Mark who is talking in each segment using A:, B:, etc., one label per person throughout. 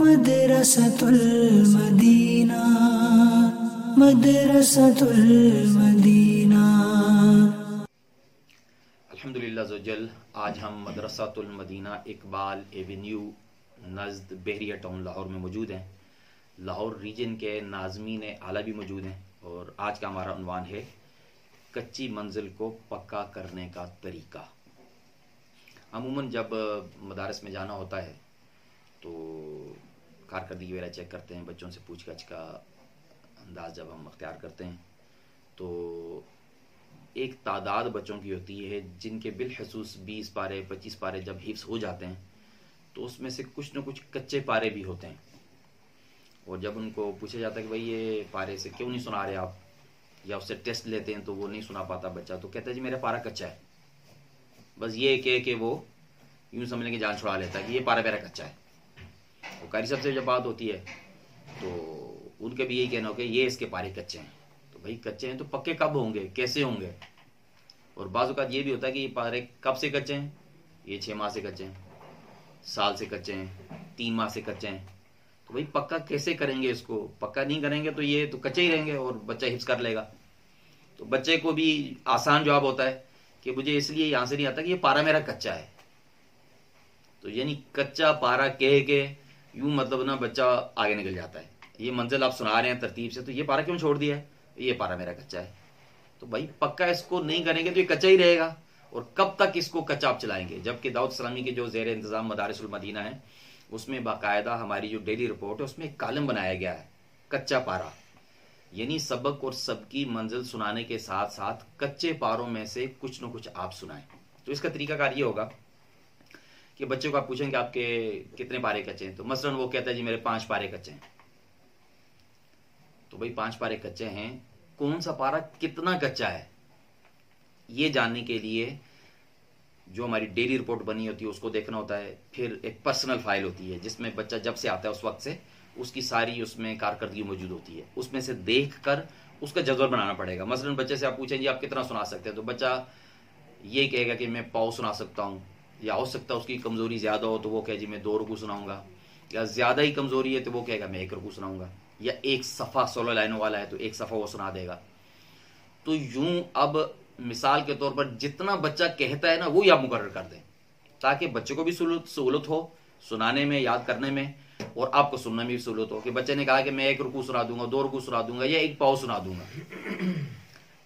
A: مدرسة المدینہ مدرسة المدینہ
B: الحمد للہ زوجل، آج ہم مدرسۃ المدینہ اقبال ایونیو نزد بحریہ ٹاؤن لاہور میں موجود ہیں۔ لاہور ریجن کے ناظمین اعلیٰ بھی موجود ہیں اور آج کا ہمارا عنوان ہے، کچی منزل کو پکا کرنے کا طریقہ۔ عموماً جب مدارس میں جانا ہوتا ہے تو کارکردگی وغیرہ چیک کرتے ہیں، بچوں سے پوچھ گچھ کا انداز جب ہم اختیار کرتے ہیں۔ تو ایک تعداد بچوں کی ہوتی ہے جن کے بالخصوص بیس پارے، پچیس پارے جب حفظ ہو جاتے ہیں، تو اس میں سے کچھ نہ کچھ کچے پارے بھی ہوتے ہیں۔ اور جب ان کو پوچھا جاتا ہے کہ بھائی یہ پارے سے کیوں نہیں سنا رہے آپ؟ یا اس سے ٹیسٹ لیتے ہیں تو وہ نہیں سنا پاتا بچہ، تو کہتا ہے جی میرا پارا کچا ہے۔ بس یہ کہ کہ وہ یوں سمجھ لیں کہ جان چھڑا لیتا ہے کہ یہ پارا میرا کچا ہے۔ قاری صاحب سے جب بات ہوتی ہے، تو ان کے بھی یہی کہنا ہو کہ یہ اس کے پارے کچے ہیں۔ تو بھائی کچے ہیں تو پکے کب ہوں گے؟ کیسے ہوں گے؟ اور بعض اوقات یہ بھی ہوتا ہے کہ یہ پارے کب سے کچے ہیں؟ یہ چھ ماہ سے کچے ہیں، سال سے کچے ہیں، تین ماہ سے کچے ہیں۔ تو بھائی پکا کیسے کریں گے اس کو؟ پکا نہیں کریں گے تو یہ تو کچے ہی رہیں گے اور بچہ حفظ کر لے گا۔ تو بچے کو بھی آسان جواب ہوتا ہے کہ مجھے اس لیے یہاں سے نہیں آتا کہ یہ پارا میرا کچا ہے۔ تو یعنی کچا پارا کہہ کے یوں مطلب نا بچہ آگے نکل جاتا ہے۔ یہ منزل آپ سنا رہے ہیں ترتیب سے، تو یہ پارا کیوں چھوڑ دیا ہے؟ یہ پارا میرا کچا ہے۔ تو بھائی، پکا اس کو نہیں کریں گے تو یہ کچا ہی رہے گا۔ اور کب تک اس کو کچا آپ چلائیں گے؟ جبکہ داؤد اسلامی کے جو زیر انتظام مدارس المدینہ ہے اس میں باقاعدہ ہماری جو ڈیلی رپورٹ ہے، اس میں ایک کالم بنایا گیا ہے، کچا پارا۔ یعنی سبق اور سب کی منزل سنانے کے ساتھ ساتھ کچے پاروں میں سے کچھ نہ کچھ آپ سنائیں۔ تو اس کا طریقہ کار یہ ہوگا کہ بچوں کو آپ پوچھیں کہ آپ کے کتنے پارے کچے ہیں؟ تو مثلاً وہ کہتا ہے جی میرے پانچ پارے کچے ہیں۔ تو بھائی پانچ پارے کچے ہیں، کون سا پارا کتنا کچا ہے؟ یہ جاننے کے لیے جو ہماری ڈیلی رپورٹ بنی ہوتی ہے، اس کو دیکھنا ہوتا ہے۔ پھر ایک پرسنل فائل ہوتی ہے، جس میں بچہ جب سے آتا ہے اس وقت سے، اس کی ساری اس میں کارکردگی موجود ہوتی ہے۔ اس میں سے دیکھ کر اس کا جذبہ بنانا پڑے گا۔ مثلاً بچے سے آپ پوچھیں جی آپ کتنا سنا سکتے ہیں؟ تو بچہ یہ کہے گا کہ میں پاؤ سنا سکتا ہوں۔ یا ہو سکتا ہے اس کی کمزوری زیادہ ہو تو وہ کہے جی میں دو رکو سناؤں گا، یا زیادہ ہی کمزوری ہے تو وہ کہے گا میں ایک رکو سناؤں گا، یا ایک صفحہ سولہ لائنوں والا ہے تو ایک صفحہ وہ سنا دے گا۔ تو یوں اب مثال کے طور پر جتنا بچہ کہتا ہے نا وہی آپ مقرر کر دیں تاکہ بچے کو بھی سہولت ہو سنانے میں، یاد کرنے میں، اور آپ کو سننے میں بھی سہولت ہو کہ بچے نے کہا کہ میں ایک رکو سنا دوں گا، دو رکو سنا دوں گا، یا ایک پاؤ سنا دوں گا۔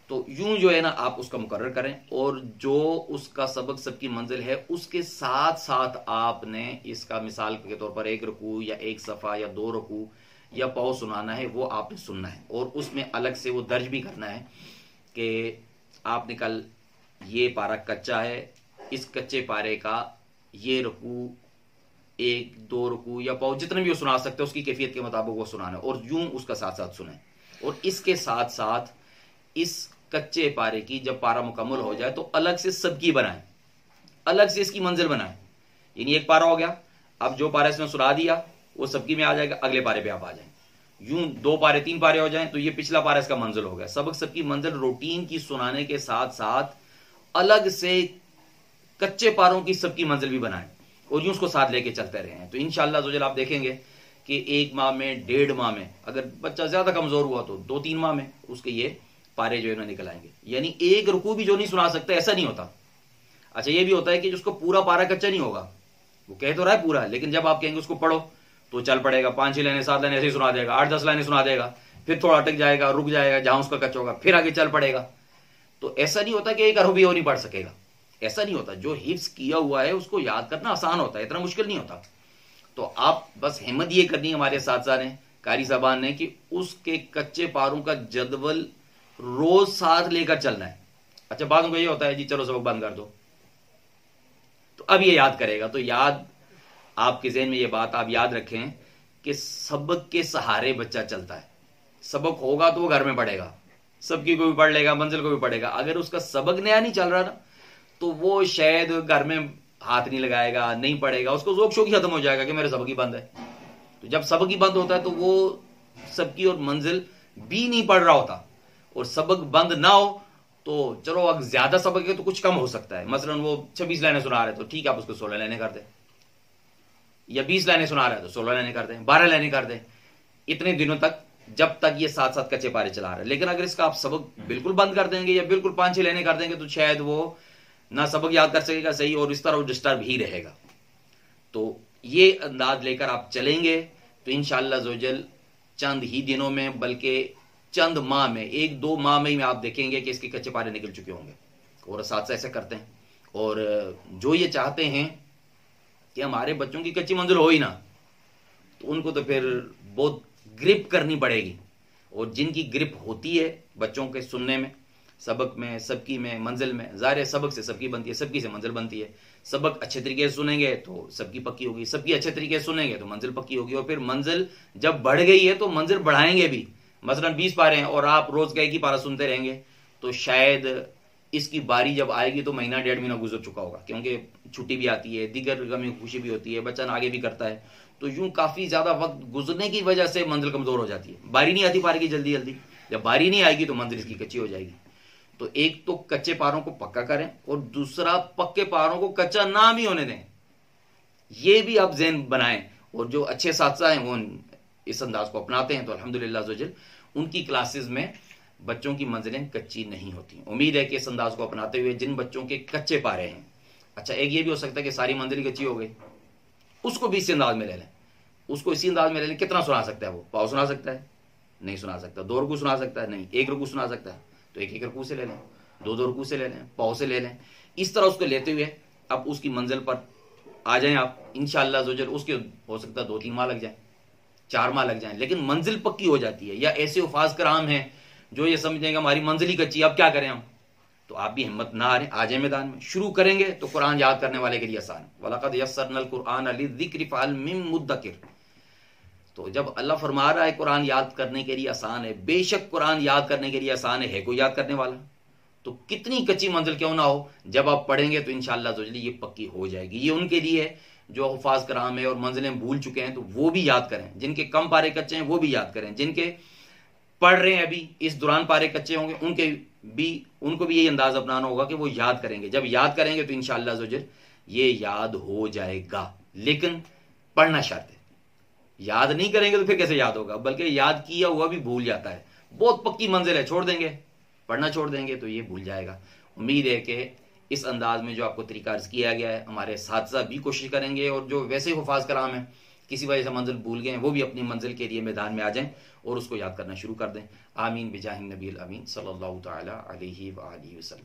B: تو یوں جو ہے نا آپ اس کا مقرر کریں اور جو اس کا سبق سب کی منزل ہے، اس کے ساتھ ساتھ آپ نے اس کا مثال کے طور پر ایک رکو یا ایک صفحہ یا دو رکو یا پاؤ سنانا ہے، وہ آپ نے سننا ہے۔ اور اس میں الگ سے وہ درج بھی کرنا ہے کہ آپ نے کل یہ پارا کچا ہے، اس کچے پارے کا یہ رکو ایک، دو رکو یا پاؤ جتنے بھی وہ سنا سکتے ہیں، اس کی کیفیت کے مطابق وہ سنانا ہے اور یوں اس کا ساتھ ساتھ سنیں۔ اور اس کے ساتھ ساتھ اس کچے پارے کی جب پارا مکمل ہو جائے تو الگ سے سب کی بنائیں۔ الگ سے اس کی منزل بنائیں۔ یعنی ایک پارا ہو گیا۔ اب جو پارا اس نے سنا دیا، وہ سب کی میں آ جائے گا، اگلے پارے پہ آپ آ جائیں۔ یوں دو پارے، تین پارے ہو جائیں تو یہ پچھلا پارا اس کا منزل ہو گیا۔ سبق سب کی منزل روٹین کی سنانے کے ساتھ ساتھ الگ سے کچے پاروں کی سب کی منزل بھی بنائیں۔ اور یوں اس کو ساتھ لے کے چلتے رہے ہیں تو انشاءاللہ شاء اللہ آپ دیکھیں گے کہ ایک ماہ میں، ڈیڑھ ماہ میں اگر بچہ زیادہ کمزور ہوا تو دو تین ماہ میں اس کے یہ پارے جو ہے نکل آئیں گے۔ یعنی ایک رکو بھی جو نہیں سنا سکتا ایسا نہیں ہوتا۔ اچھا یہ بھی ہوتا ہے کہ جس کو پورا پارا کچا نہیں ہوگا۔ وہ کہہ تو رہا ہے پورا، لیکن جب آپ کہیں گے اس کو پڑھو، تو چل پڑے گا۔ پانچ چھ لائنیں، سات لائنیں ایسے ہی سنا دے گا، آٹھ دس لائنیں سنا دے گا۔ پھر تھوڑا اٹک جائے گا، رک جائے گا، جہاں اس کا کچا ہوگا، پھر آگے چل پڑے گا۔ تو ایسا نہیں ہوتا کہ ایک عربی وہ نہیں پڑھ سکے گا۔ ایسا نہیں ہوتا۔ جو حفظ کیا ہوا ہے، اس کو یاد کرنا آسان ہوتا ہے، اتنا مشکل نہیں ہوتا۔ تو آپ بس ہمت یہ کرنی ہمارے ساتھ ساتھ نے کاری زبان نے، کہ اس کے کچے پاروں کا جدول روز ساتھ لے کر چلنا ہے۔ اچھا بعضوں کو یہ ہوتا ہے جی چلو سبق بند کر دو۔ تو اب یہ یاد کرے گا۔ تو یاد، آپ کے ذہن میں یہ بات آپ یاد رکھیں کہ سبق کے سہارے بچہ چلتا ہے۔ سبق ہوگا تو وہ گھر میں پڑھے گا۔ سب کی کو بھی پڑھ لے گا، منزل کو بھی پڑھے گا۔ اگر اس کا سبق نیا نہیں چل رہا نا، تو وہ شاید گھر میں ہاتھ نہیں لگائے گا، نہیں پڑھے گا۔ اس کو ذوق شوق ہی ختم ہو جائے گا کہ میرے سبق ہی بند ہے۔ تو جب سبق ہی بند ہوتا ہے تو وہ سب کی اور منزل بھی نہیں پڑھ رہا ہوتا۔ اور سبق بند نہ ہو تو چلو اگر زیادہ سبق ہے تو کچھ کم ہو سکتا ہے۔ مثلا وہ چھبیس لائنیں سنا رہے تو ٹھیک ہے، آپ اس کو سولہ لائنیں کر دیں۔ یا بیس لائنیں سنا رہا ہے تو سولہ لائنیں کر دیں، بارہ لائنیں کر دیں۔ اتنے دنوں تک، جب تک یہ ساتھ ساتھ کچے پارے چلا رہے ہیں لیکن اگر اس کا آپ سبق بالکل بند کر دیں گے یا بالکل پانچ چھ لائنیں کر دیں گے تو شاید وہ نہ سبق یاد کر سکے گا صحیح اور اس طرح وہ ڈسٹرب ہی رہے گا۔ تو یہ انداز لے کر آپ چلیں گے تو انشاءاللہ زوجل چند ہی دنوں میں، بلکہ چند ماہ میں، ایک دو ماہ میں ہی آپ دیکھیں گے کہ اس کے کچے پارے نکل چکے ہوں گے۔ اور ساتھ ایسے کرتے ہیں۔ اور جو یہ چاہتے ہیں کہ ہمارے بچوں کی کچی منزل ہو ہی نہ، تو ان کو تو پھر بہت گرپ کرنی پڑے گی۔ اور جن کی گرپ ہوتی ہے بچوں کے سننے میں، سبق میں سب کی میں، منزل میں، ظاہر سبق سے سب کی بنتی ہے سب کی سے منزل بنتی ہے۔ سبق اچھے طریقے سے سنیں گے تو سب کی پکی ہوگی سب کی اچھے طریقے سے سنیں گے تو منزل پکی ہوگی۔ اور پھر منزل جب بڑھ گئی ہے تو منزل بڑھائیں گے بھی۔ مثلا بیس پارے ہیں اور آپ روز گئے کی پارا سنتے رہیں گے، تو شاید اس کی باری جب آئے گی تو مہینہ ڈیڑھ مہینہ گزر چکا ہوگا، کیونکہ چھٹی بھی آتی ہے، دیگر غمی خوشی بھی ہوتی ہے، بچہ آگے بھی کرتا ہے۔ تو یوں کافی زیادہ وقت گزرنے کی وجہ سے منزل کمزور ہو جاتی ہے۔ باری نہیں آتی پارے کی جلدی جلدی۔ جب باری نہیں آئے گی تو منزل اس کی کچی ہو جائے گی۔ تو ایک تو کچے پاروں کو پکا کریں اور دوسرا پکے پاروں کو کچا نہ بھی ہونے دیں۔ یہ بھی آپ ذہن بنائیں اور جو اچھے ساتھا ہیں وہ اس انداز کو اپناتے ہیں۔ تو الحمد للہ ان کی کلاسز میں بچوں کی منزلیں کچی نہیں ہوتی امید ہے کہ اس انداز کو اپناتے ہوئے جن بچوں کے کچے پارے ہیں۔ اچھا ایک یہ بھی ہو سکتا ہے کہ ساری منزل کچی ہو گئی۔ اس کو بھی اسی انداز میں لے لیں۔ اس کو اسی انداز میں لے لیں۔ کتنا سنا سکتا ہے وہ؟ پاؤ سنا سکتا ہے؟ نہیں سنا سکتا۔ دو رکو سنا سکتا ہے؟ نہیں۔ ایک رکو سنا سکتا ہے۔ تو ایک ایک رکو سے لے لیں۔ دو دو رکو سے لے لیں۔ پاؤ سے لے لیں۔ اس طرح اس کو لیتے ہوئے اب اس کی منزل پر آ جائیں آپ۔ ان شاء اللہ اس کے ہو سکتا ہے دو تین ماہ لگ جائیں۔ چار ماہ لگ جائیں۔ لیکن منزل پکی ہو جاتی ہے یا ایسے افاظ کرام ہیں جو یہ سمجھیں گے ہماری منزل ہی کچی اب کیا کریں ہم؟ تو آپ بھی ہمت نہ ہاریں۔ آ جائیں میدان میں۔ شروع کریں گے تو قرآن یاد کرنے والے کے لیے آسان۔ ولاقد یسر القرآن علی ذکر فعال مدکر تو جب اللہ فرما رہا ہے قرآن یاد کرنے کے لیے آسان ہے، بے شک قرآن یاد کرنے کے لیے آسان ہے کوئی یاد کرنے والا؟ تو کتنی کچی منزل کیوں نہ ہو؟ جب آپ پڑھیں گے تو انشاءاللہ شاء یہ پکی ہو جائے گی۔ یہ ان کے لیے ہے جو حفاظ کرام ہے اور منزلیں بھول چکے ہیں، تو وہ بھی یاد کریں۔ جن کے کم پارے کچے ہیں، وہ بھی یاد کریں۔ جن کے پڑھ رہے ہیں ابھی اس دوران پارے کچے ہوں گے، ان کے بھی، ان کو بھی یہی انداز اپنانا ہوگا کہ وہ یاد کریں گے۔ جب یاد کریں گے تو انشاءاللہ شاء یہ یاد ہو جائے گا۔ لیکن پڑھنا شرط ہے۔ یاد نہیں کریں گے تو پھر کیسے یاد ہوگا؟ بلکہ یاد کیا ہوا بھی بھول جاتا ہے۔ بہت پکی منزل ہے، چھوڑ دیں گے۔ پڑھنا چھوڑ دیں گے تو یہ بھول جائے گا۔ امید ہے کہ اس انداز میں جو آپ کو طریقہ عرض کیا گیا ہے، ہمارے اساتذہ بھی کوشش کریں گے اور جو ویسے حفاظ کرام ہیں، کسی وجہ سے منزل بھول گئے ہیں، وہ بھی اپنی منزل کے لیے میدان میں آ جائیں اور اس کو یاد کرنا شروع کر دیں۔ آمین، بجاہ نبی الامین، صلی اللہ تعالیٰ علیہ وآلہ وسلم۔